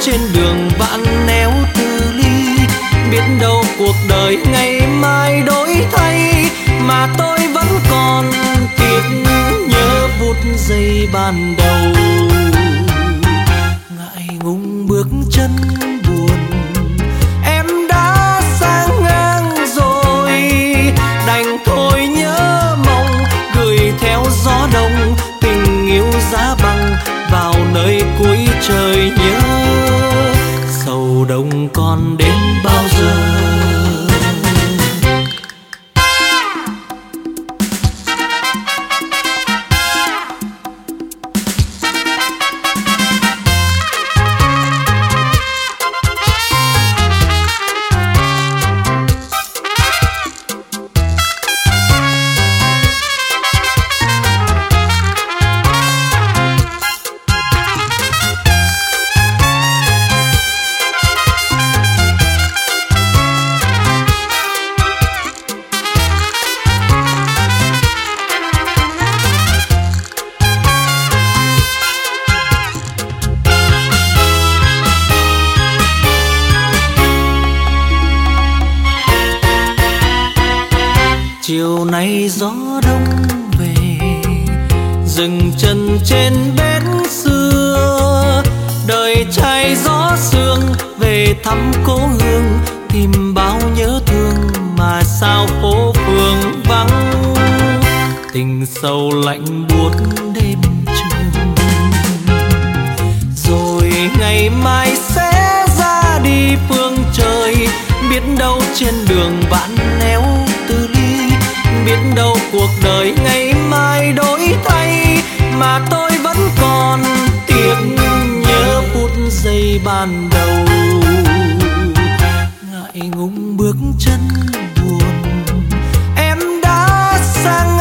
trên đường vạn nẻo tư ly. Biết đâu cuộc đời ngày mai đổi thay, mà tôi vẫn còn kịp nhớ phút giây ban đầu. nay gió đông về, dừng chân trên bến xưa. Đời trai gió sương về thăm cố hương, tìm bao nhớ thương mà sao phố phường vắng. Tình sâu lạnh buốt đêm trường, rồi ngày mai sẽ ra đi phương trời, biết đâu trên đường bạn đâu cuộc đời ngày mai đổi thay, mà tôi vẫn còn tiếc nhớ phút giây ban đầu. Ngại ngùng bước chân buồn, em đã sang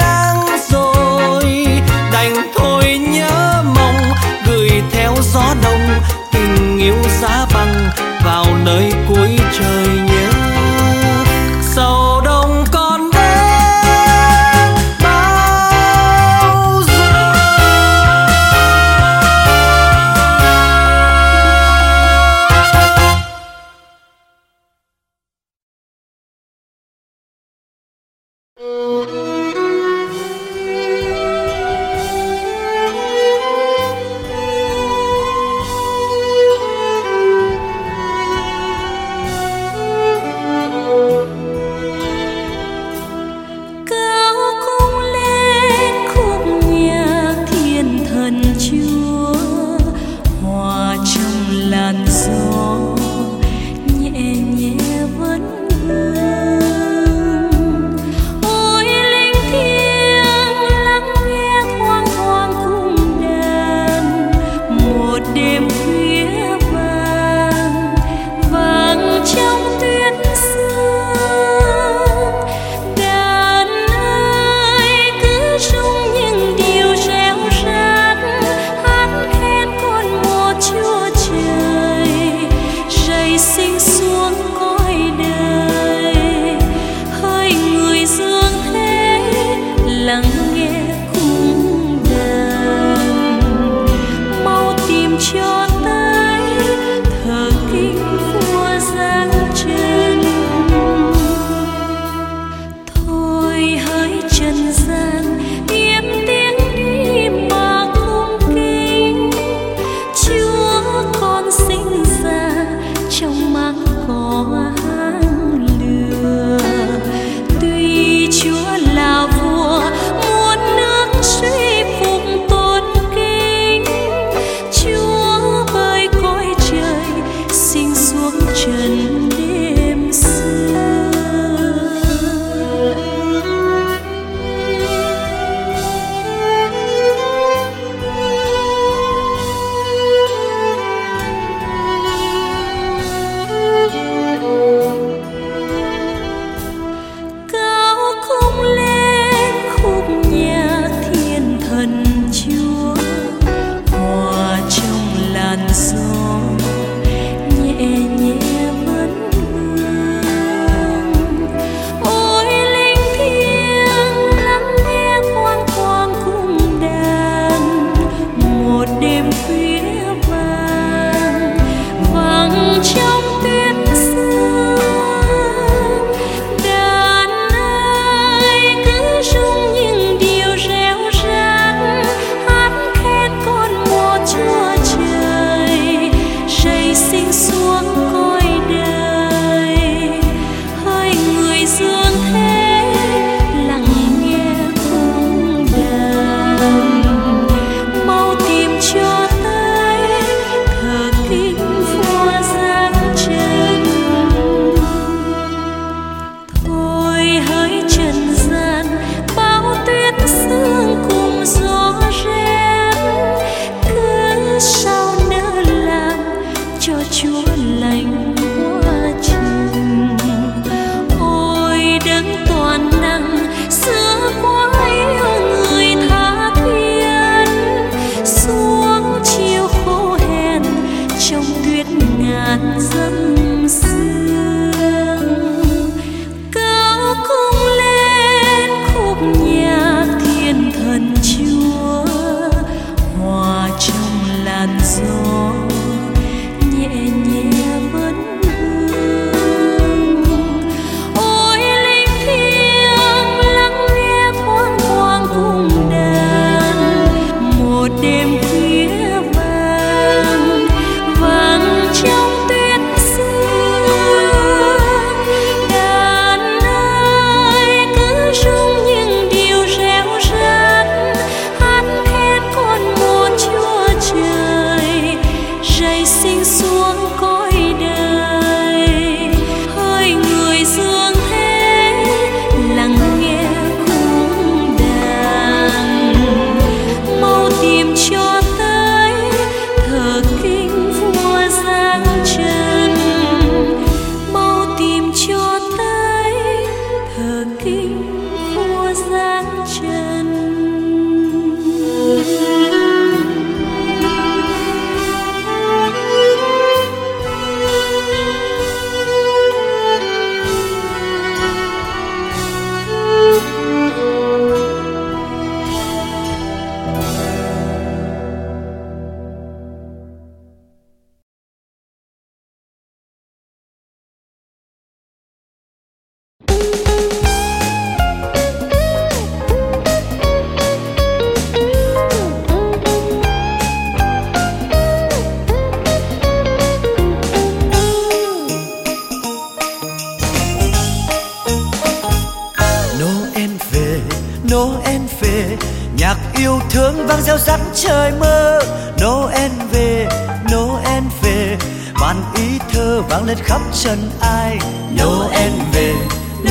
trời mơ, Noel về Noel về. Vạn ý thơ vang lên khắp trần ai. Noel về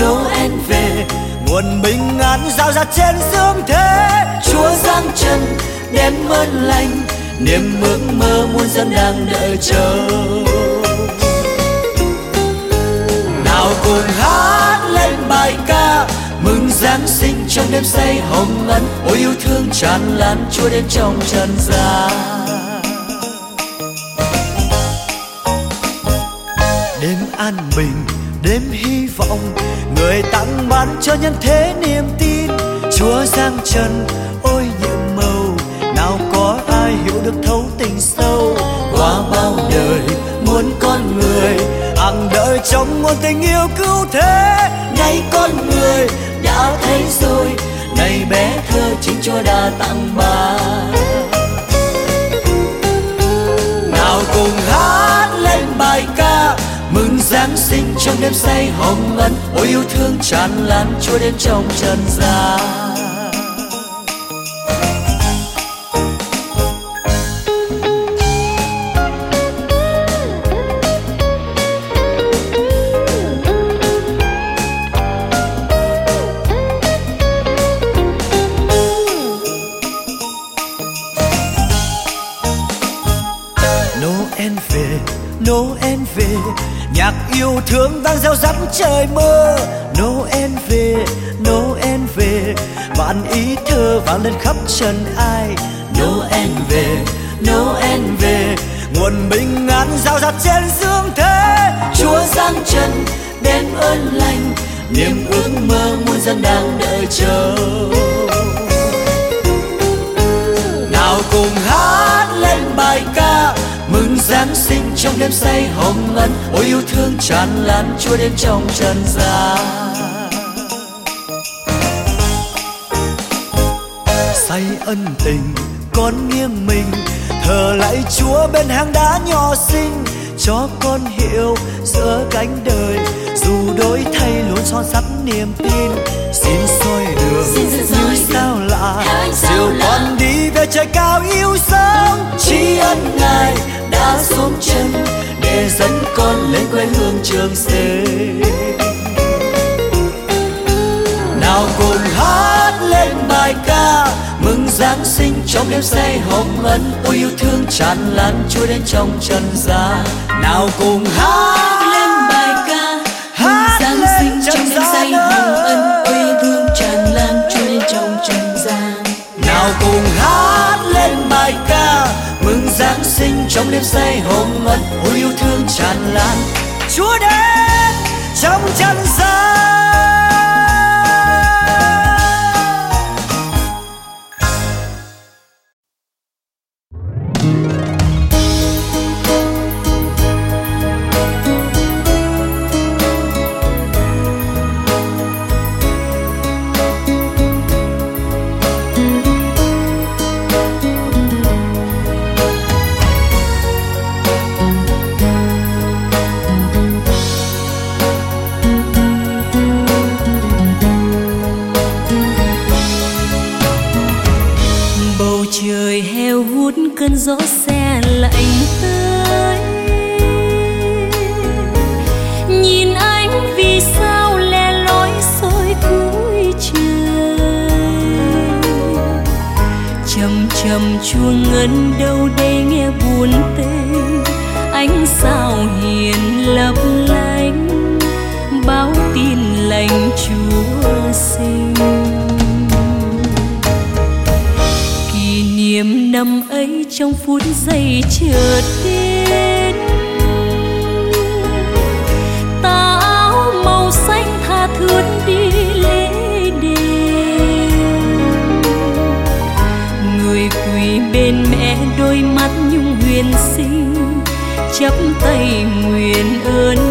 Noel về. Nguồn bình an rao rạt trên dương thế. Chúa giáng chân đem ơn lành. Niềm ước mơ muôn dân đang đợi chờ. Nào cùng hát lên bài ca giáng sinh trong đêm say hồng ân, ôi yêu thương tràn lan chúa đến trong trần gian. Đêm an bình, đêm hy vọng, người tặng ban cho nhân thế niềm tin. Chúa giang trần, ôi nhiệm màu, nào có ai hiểu được thấu tình sâu? Qua bao đời, muốn con người hàng đợi trong nguồn tình yêu cứu thế. Nay con người đã thấy rồi, này bé thơ chính chúa đã tặng bà. Nào cùng hát lên bài ca, mừng giáng sinh trong đêm say hồng ân, ôi yêu thương tràn lan chúa đến trong trần gian. Trời mơ Noel về, Noel về. Vạn ý thơ vang lên khắp trần ai. Noel về, Noel về. Nguồn bình an rao rạt trên dương thế. Chúa giáng chân đem ơn lành. Niềm ước mơ muôn dân đang đợi chờ. Nào cùng hát lên bài ca giáng sinh trong đêm say hồng ân ôi yêu thương tràn lan chúa đến trong trần gian. Say ân tình con nghiêng mình thờ lạy chúa bên hang đá nhỏ xinh cho con hiểu giữa cánh đời dù đổi thay luôn son sắt niềm tin. Xin soi đường như sao lạ diều con đi về trời cao yêu sớm. Tri ân ngài đã xuống chân để dẫn con lên quê hương trường xê nào cùng hát lên bài ca, mừng giáng sinh trong đêm say, hồng ân, ôi yêu thương tràn lan, chúa đến trong trần gian. Nào cùng hát trong đêm say hồng ân ôi yêu thương tràn lan. Chúa đến, trong chân gian gió xe lạnh tới nhìn anh vì sao lẻ loi soi cuối trời. Chầm chầm chuông ngân đâu đây nghe buồn tê ánh sao hiền lấp lánh năm ấy trong phút giây chợt đến tà áo màu xanh tha thướt đi lễ đền. Người quỳ bên mẹ đôi mắt nhung huyền sinh chắp tay nguyện ơn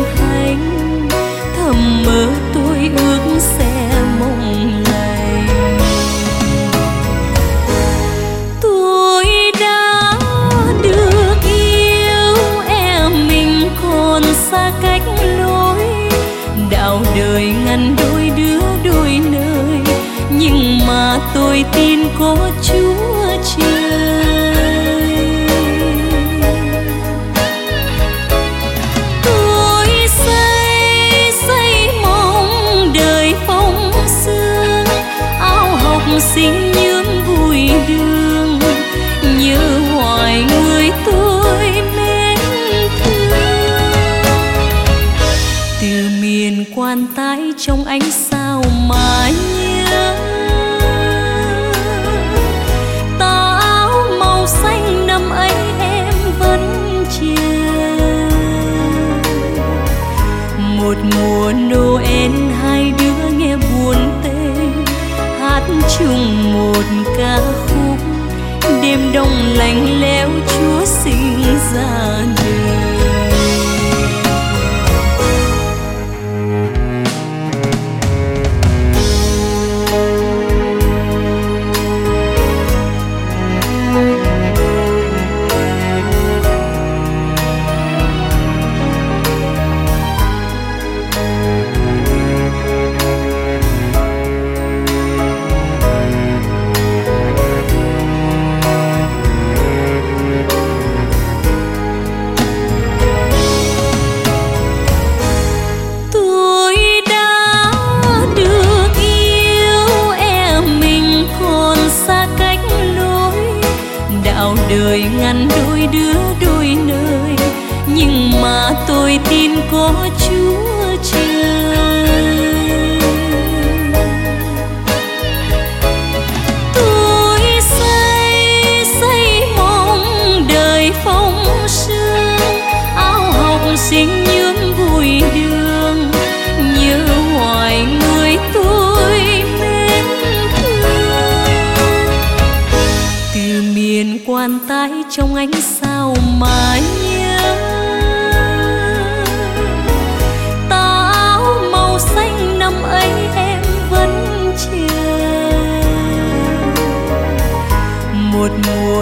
tôi tin có chúa.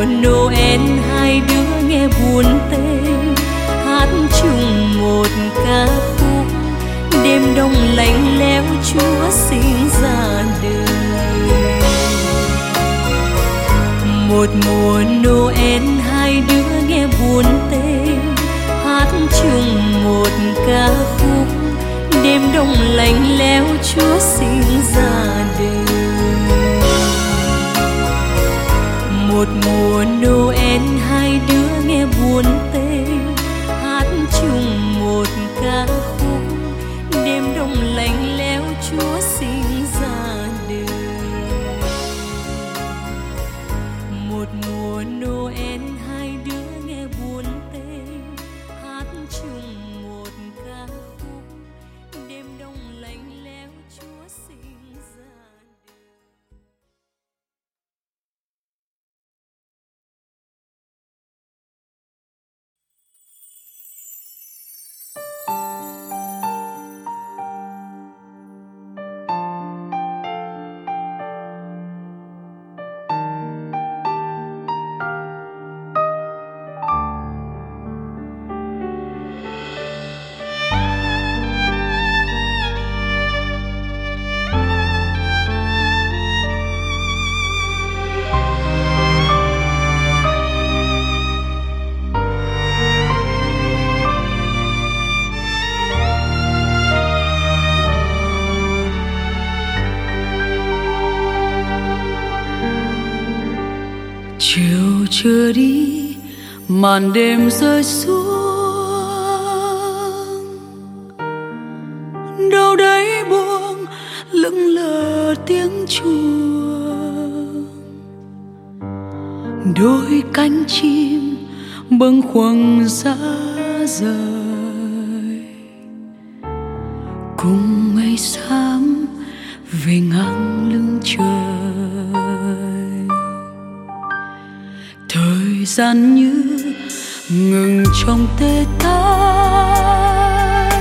Mùa noel, hai đứa nghe buồn tê. Hát chung một ca khúc, đêm đông lạnh lẽo chúa sinh ra đời. Một mùa noel, hai đứa nghe buồn tê. Hát chung một ca khúc, đêm đông lạnh lẽo chúa sinh ra đời. Một mùa noel chưa đi, màn đêm rơi xuống. Đâu đấy buông lững lờ tiếng chuông. Đôi cánh chim bâng khuâng giá rời. Cùng mây xám về ngang lưng trời. Thời gian như ngừng trong tê tái.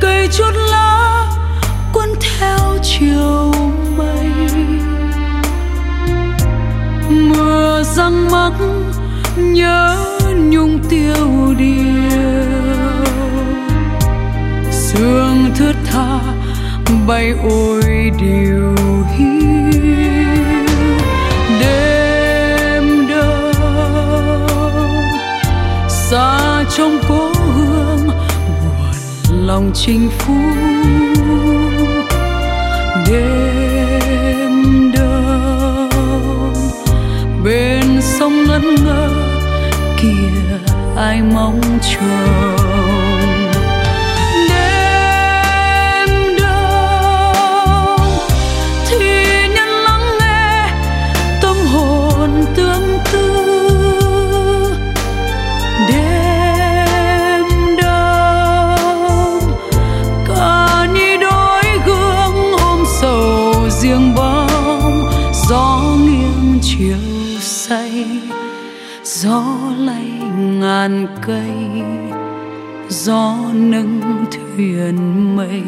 Cây chút lá cuốn theo chiều mây. Mưa răng mắc nhớ nhung tiêu điều. Sương thướt tha bay ôi điều hiu lòng chinh phu đêm đông bên sông ngân ngơ kìa ai mong chờ? Ngàn cây, gió nâng thuyền mây,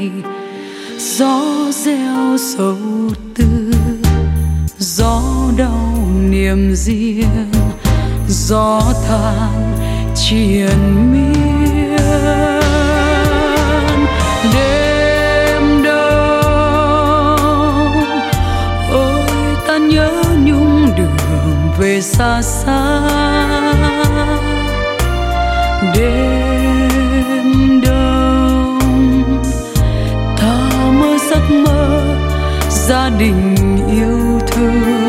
gió reo sầu tư, gió đau niềm riêng, gió than triền miên. Đêm đông ôi ta nhớ nhung đường về xa xa. Gia đình yêu thương.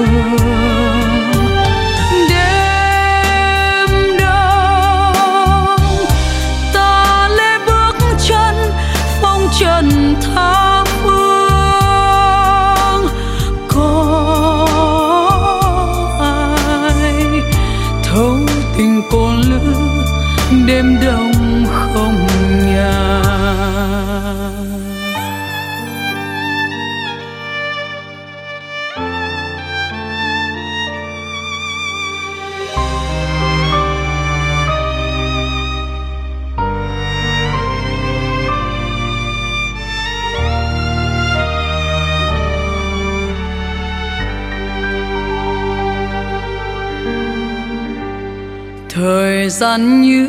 Gian như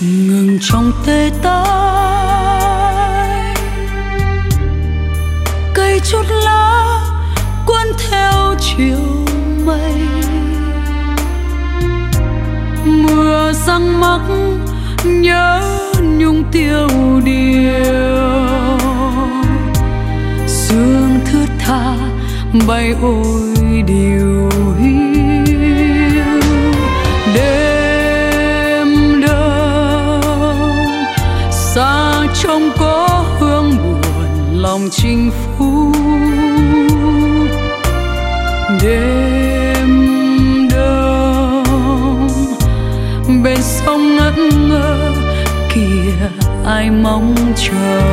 ngừng trong tê tái. Cây chút lá cuốn theo chiều mây. Mưa răng mắc nhớ nhung tiêu điều. Sương thướt tha bay ôi chinh phú đêm đông bên sông ngất ngơ kìa ai mong chờ.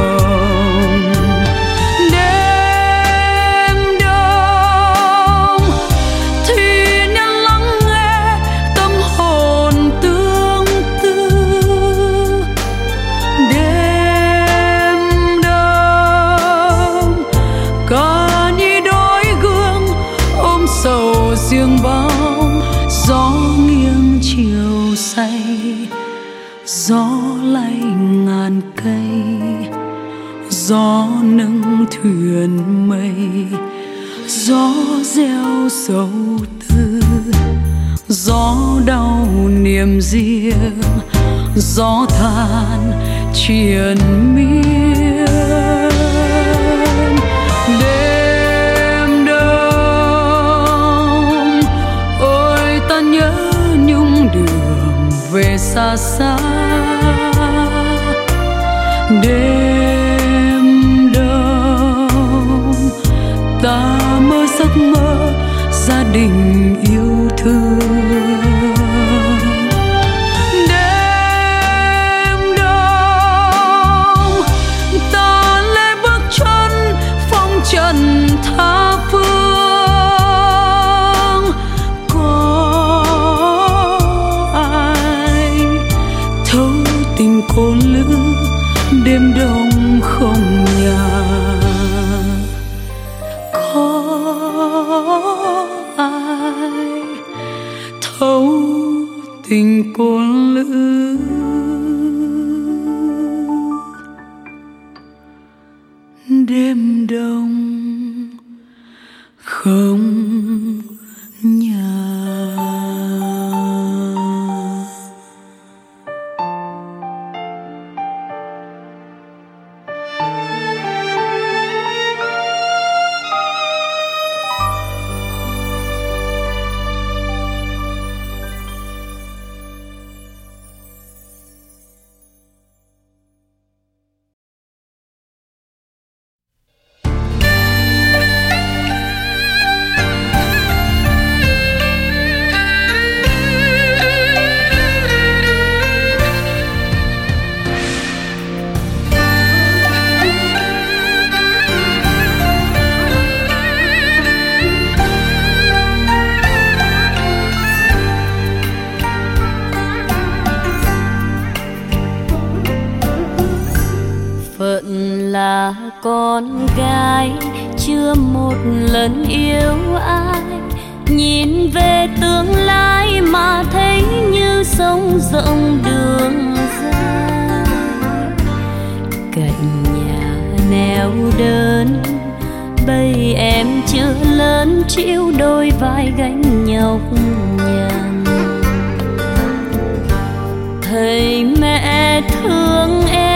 Thuyền mây, gió reo sầu tư, gió đau niềm riêng, gió than triền miên. Đêm đông, ôi ta nhớ nhung đường về xa xa. Đêm gia đình yêu thương. phong đêm đông không con gái chưa một lần yêu ai. Nhìn về tương lai mà thấy như sông rộng đường dài. Cạnh nhà neo đơn, bây em chưa lớn, chịu đôi vai gánh nhọc nhằn. Thầy mẹ thương em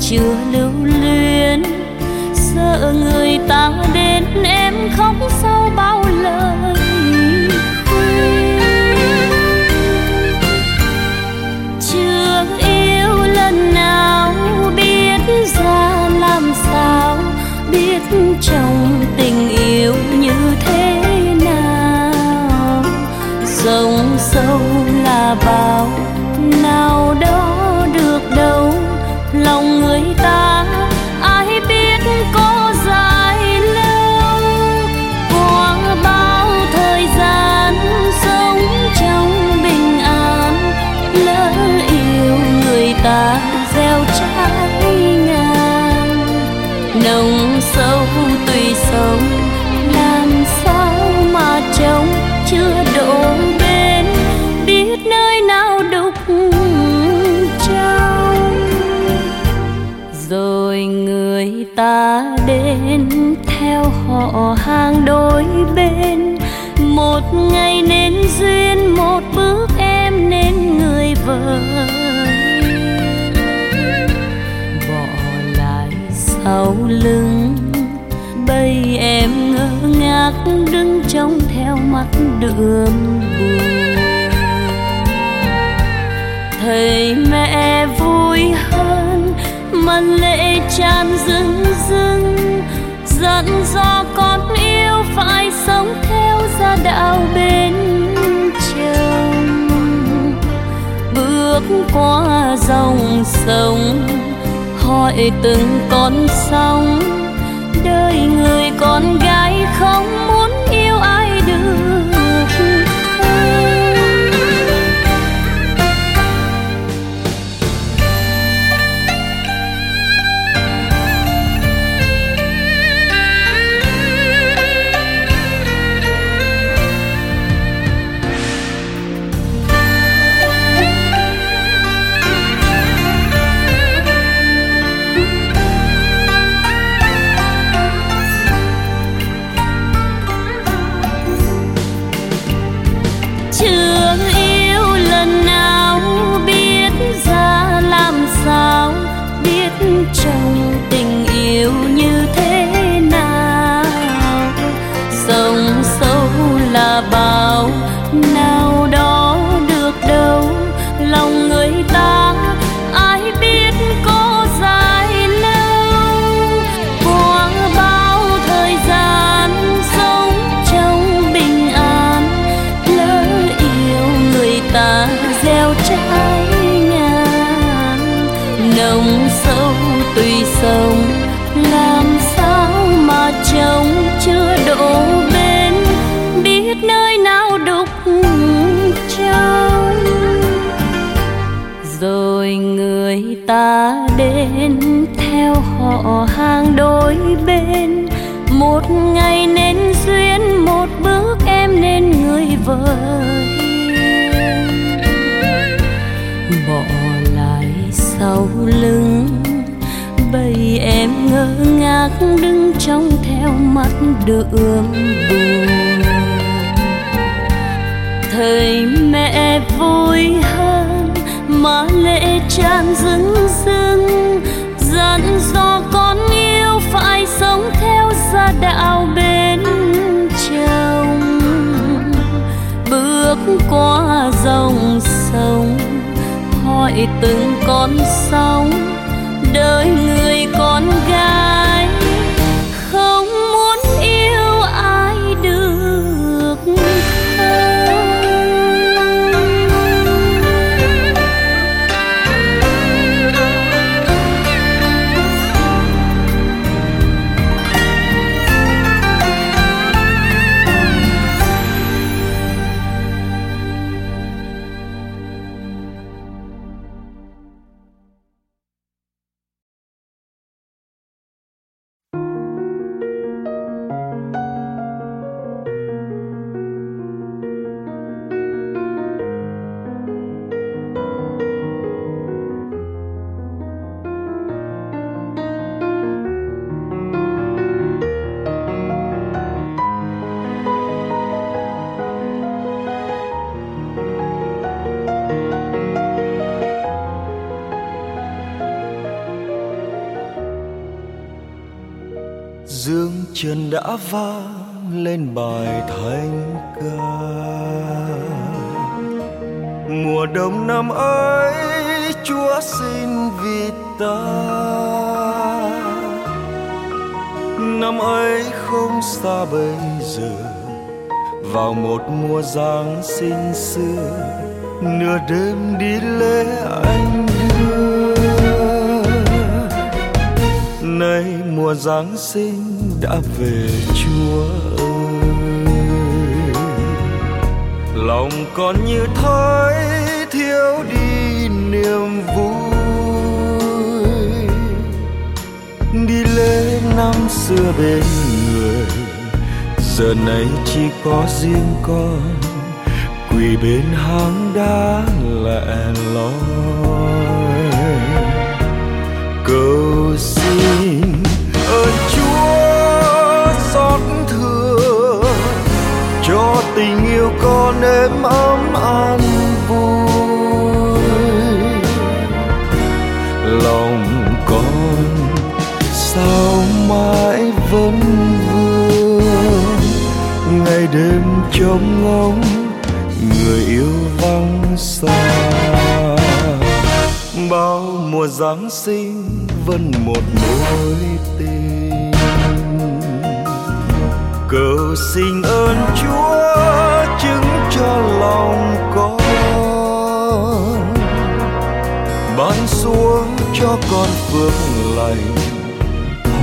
chưa lưu đường buồn. Thầy mẹ vui hơn mà lệ tràn rưng rưng. Dẫn do con yêu phải sống theo gia đạo bên chồng. Bước qua dòng sông hỏi từng con sông, đời người con gái không đứng trong theo mắt đường buồn. Thời mẹ vui hơn, mà lệ tràn rưng rưng dặn dò con yêu phải sống theo gia đạo bên chồng. Bước qua dòng sông, hỏi từng con sóng. Đời đã vang lên bài thánh ca. Mùa đông năm ấy, chúa xin vì ta. Năm ấy không xa bây giờ, vào một mùa giáng sinh xưa, nửa đêm đi lễ anh đưa. Nay mùa giáng sinh đã về chúa ơi. Lòng còn như thói thiếu đi niềm vui. Đi lễ năm xưa bên người, giờ này chỉ có riêng con. Quỳ bên hang đá lẻ loi. Cầu xin tình yêu con êm ấm an vui. Lòng con sao mãi vẫn vương? Ngày đêm trông ngóng, người yêu vắng xa. Bao mùa giáng sinh vẫn một mối tình cầu xin ơn chúa chứng cho lòng con. Ban xuống cho con phước lành,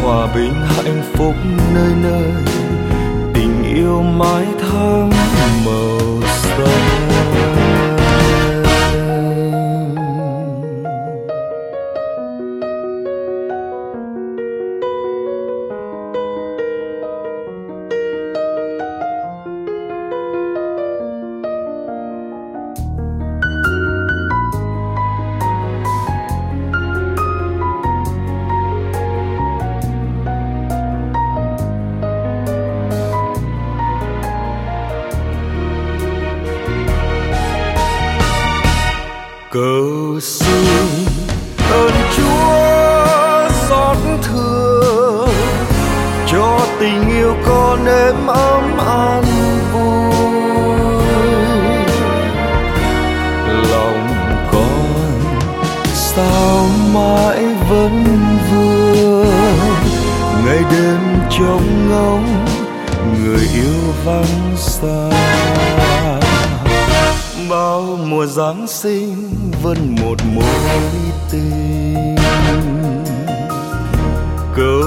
hòa bình hạnh phúc nơi nơi. Tình yêu mãi thắm màu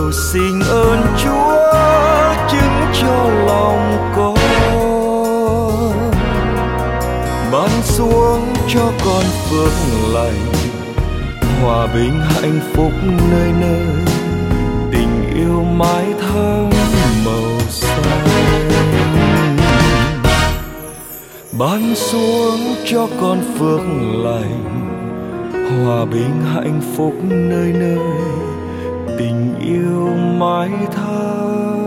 cầu xin ơn chúa chứng cho lòng con. Ban xuống cho con phước lành, hòa bình hạnh phúc nơi nơi. Tình yêu mãi thắm màu xanh. Ban xuống cho con phước lành, hòa bình hạnh phúc nơi nơi. Tình yêu mãi thắm